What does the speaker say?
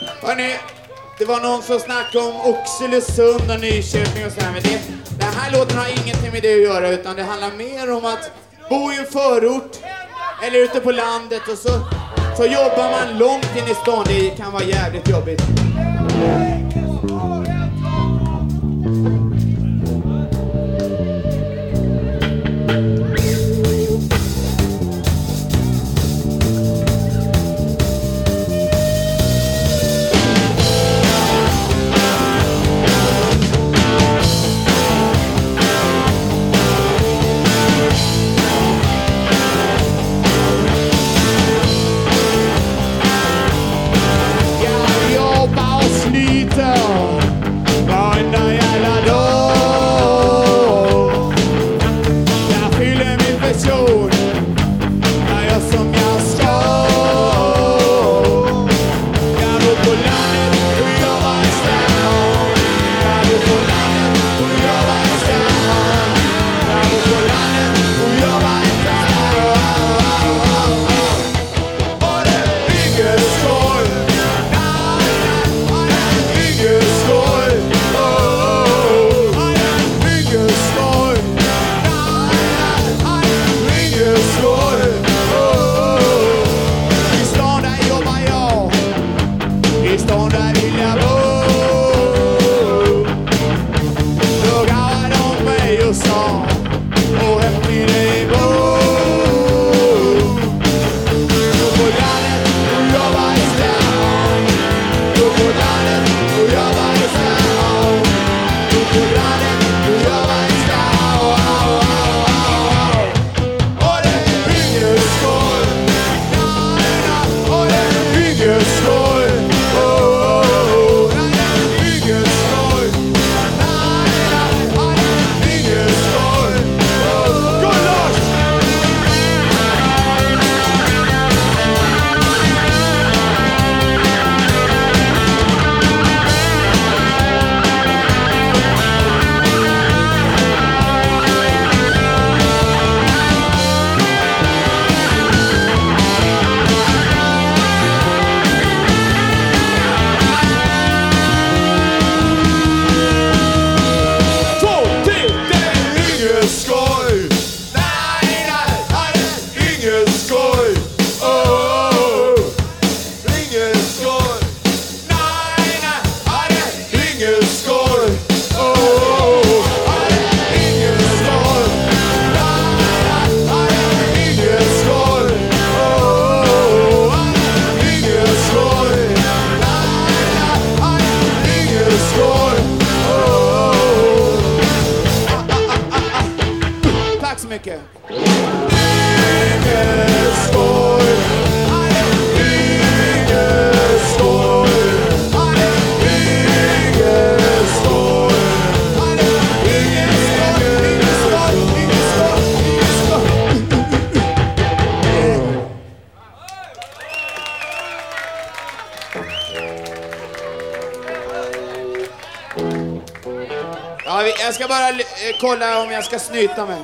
Hörni, det var någon som snackade om Oxelösund och Nyköping och sådär. Men det, den här låten har ingenting med det att göra utan det handlar mer om att bo i en förort eller ute på landet och så, så jobbar man långt in i stan. Det kan vara jävligt jobbigt. jag ska bara eh, kolla om jag ska snyta mig.